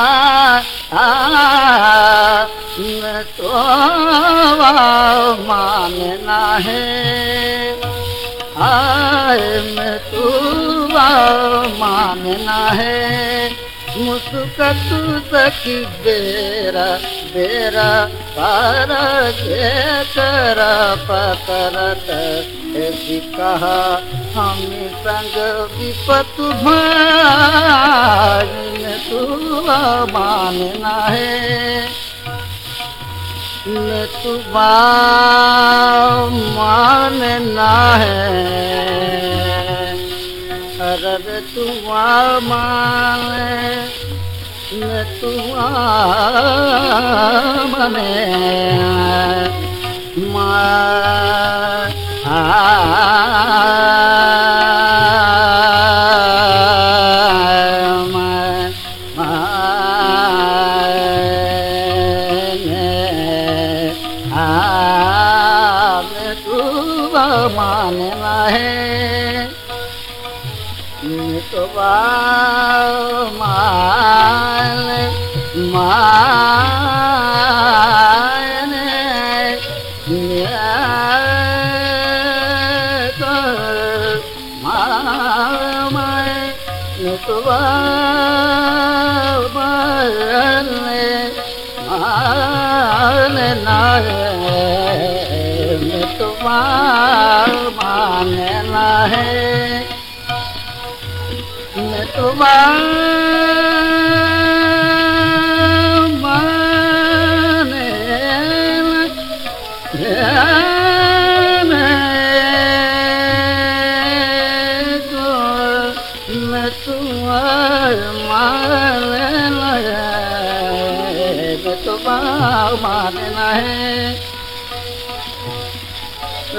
आ तो मानना है। मैं तू मानना है मुस्कत सखी बेरा बेरा पर कर पतरत, ऐसी कहा, हम संग विपत भा तू मानना है। मैं तू माने। मैं तुआ मने। मानना मान तो मान। नारे तुम्हार माने मैं तुम्हार मानना है मैं तुम्हार मानना है रब मानना है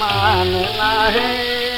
मानना है